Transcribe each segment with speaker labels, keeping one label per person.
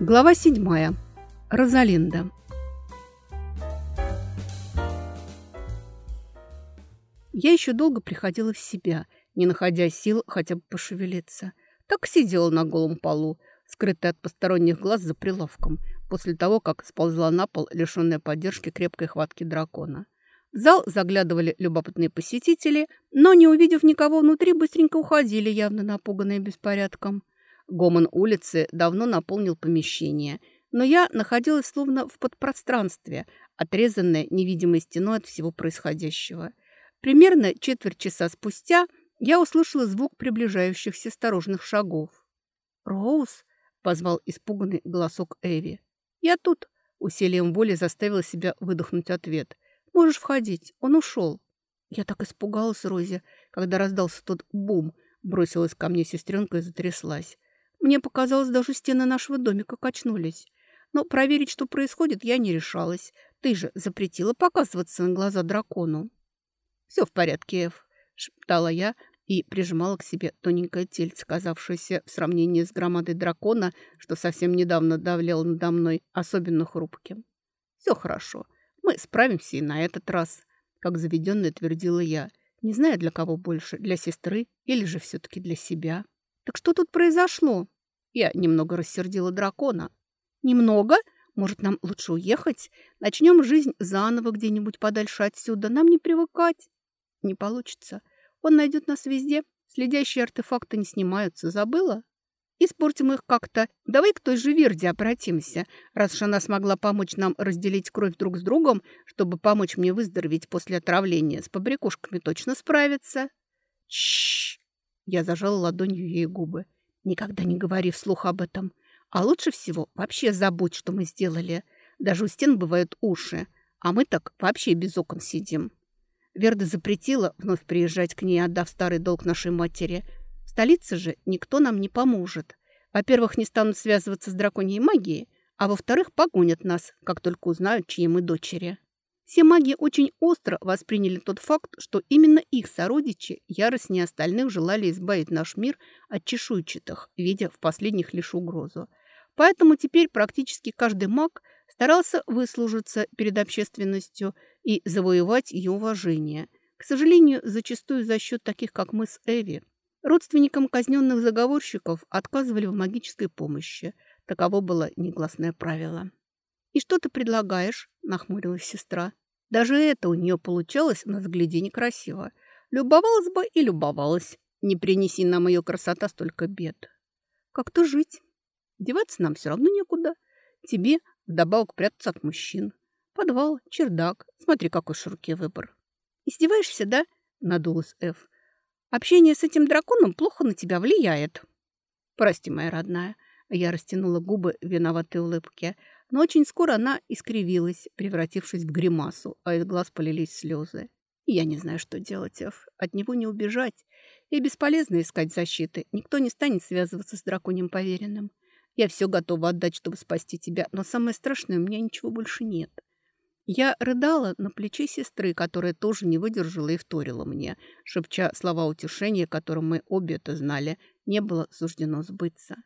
Speaker 1: Глава седьмая. Розалинда. Я еще долго приходила в себя, не находя сил хотя бы пошевелиться. Так сидела на голом полу, скрытая от посторонних глаз за прилавком, после того, как сползла на пол, лишенная поддержки крепкой хватки дракона. В зал заглядывали любопытные посетители, но, не увидев никого внутри, быстренько уходили, явно напуганные беспорядком. Гомон улицы давно наполнил помещение, но я находилась словно в подпространстве, отрезанная невидимой стеной от всего происходящего. Примерно четверть часа спустя я услышала звук приближающихся осторожных шагов. «Роуз?» – позвал испуганный голосок Эви. «Я тут», – усилием воли заставила себя выдохнуть ответ – Можешь входить. Он ушел. Я так испугалась, Розе, когда раздался тот бум. Бросилась ко мне сестренка и затряслась. Мне показалось, даже стены нашего домика качнулись. Но проверить, что происходит, я не решалась. Ты же запретила показываться на глаза дракону. «Все в порядке, Эв», — шептала я и прижимала к себе тоненькое тельце, казавшееся в сравнении с громадой дракона, что совсем недавно давлел надо мной, особенно хрупким. «Все хорошо. Мы справимся и на этот раз, как заведенная твердила я. Не знаю, для кого больше, для сестры или же все-таки для себя. Так что тут произошло? Я немного рассердила дракона. Немного? Может, нам лучше уехать? Начнем жизнь заново где-нибудь подальше отсюда. Нам не привыкать. Не получится. Он найдет нас везде. Следящие артефакты не снимаются. Забыла? Испортим их как-то. Давай к той же Верде обратимся, раз уж она смогла помочь нам разделить кровь друг с другом, чтобы помочь мне выздороветь после отравления. С побрякушками точно справится. Чш! Я зажала ладонью ей губы. Никогда не говори вслух об этом. А лучше всего вообще забудь, что мы сделали. Даже у стен бывают уши, а мы так вообще без окон сидим. Верда запретила вновь приезжать к ней, отдав старый долг нашей матери – столице же никто нам не поможет. Во-первых, не станут связываться с драконьей магией, а во-вторых, погонят нас, как только узнают, чьи мы дочери. Все маги очень остро восприняли тот факт, что именно их сородичи яростнее остальных желали избавить наш мир от чешуйчатых, видя в последних лишь угрозу. Поэтому теперь практически каждый маг старался выслужиться перед общественностью и завоевать ее уважение. К сожалению, зачастую за счет таких, как мы с Эви – Родственникам казненных заговорщиков отказывали в магической помощи. Таково было негласное правило. «И что ты предлагаешь?» – нахмурилась сестра. Даже это у нее получалось на взгляде некрасиво. Любовалась бы и любовалась. Не принеси нам ее красота столько бед. Как-то жить. Деваться нам все равно некуда. Тебе вдобавок прятаться от мужчин. Подвал, чердак. Смотри, какой широкий выбор. Издеваешься, да? Надулась Эф. Общение с этим драконом плохо на тебя влияет. Прости, моя родная. Я растянула губы в виноватой улыбке, но очень скоро она искривилась, превратившись в гримасу, а из глаз полились слезы. я не знаю, что делать, Эф. От него не убежать. И бесполезно искать защиты. Никто не станет связываться с драконьим поверенным. Я все готова отдать, чтобы спасти тебя, но самое страшное, у меня ничего больше нет. Я рыдала на плече сестры, которая тоже не выдержала и вторила мне, шепча слова утешения, которым мы обе это знали, не было суждено сбыться.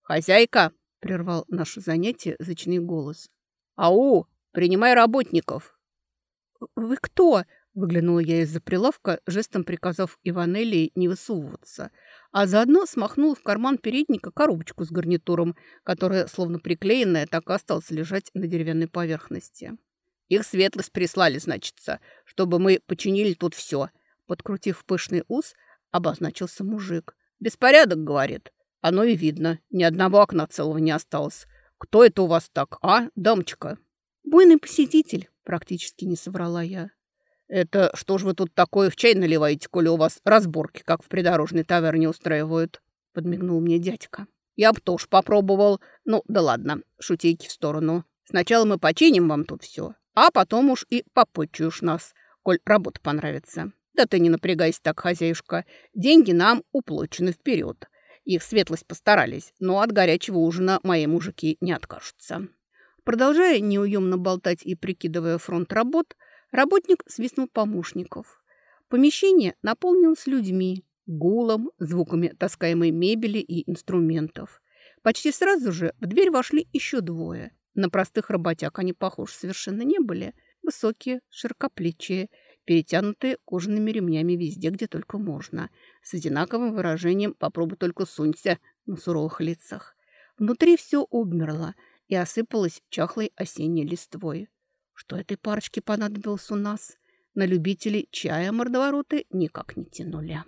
Speaker 1: «Хозяйка!» — прервал наше занятие зычный голос. «Ау! Принимай работников!» «Вы кто?» — выглянула я из-за прилавка, жестом приказав Иванелии не высовываться, а заодно смахнула в карман передника коробочку с гарнитуром, которая, словно приклеенная, так и осталась лежать на деревянной поверхности. Их светлость прислали, значится, чтобы мы починили тут все. Подкрутив пышный ус, обозначился мужик. Беспорядок, говорит. Оно и видно. Ни одного окна целого не осталось. Кто это у вас так, а, дамочка? Буйный посетитель, практически не соврала я. Это что ж вы тут такое в чай наливаете, коли у вас разборки, как в придорожной таверне устраивают? Подмигнул мне дядька. Я б тоже попробовал. Ну, да ладно, шутейки в сторону. Сначала мы починим вам тут все, а потом уж и попочуешь нас, коль работа понравится. Да ты не напрягайся так, хозяюшка. Деньги нам уплочены вперед. Их светлость постарались, но от горячего ужина мои мужики не откажутся. Продолжая неуемно болтать и прикидывая фронт работ, работник свистнул помощников. Помещение наполнилось людьми, гулом, звуками таскаемой мебели и инструментов. Почти сразу же в дверь вошли еще двое. На простых работяг они похожи совершенно не были. Высокие, широкоплечие, перетянутые кожаными ремнями везде, где только можно. С одинаковым выражением «попробуй только сунься» на суровых лицах. Внутри все обмерло и осыпалось чахлой осенней листвой. Что этой парочке понадобилось у нас? На любителей чая мордовороты никак не тянули.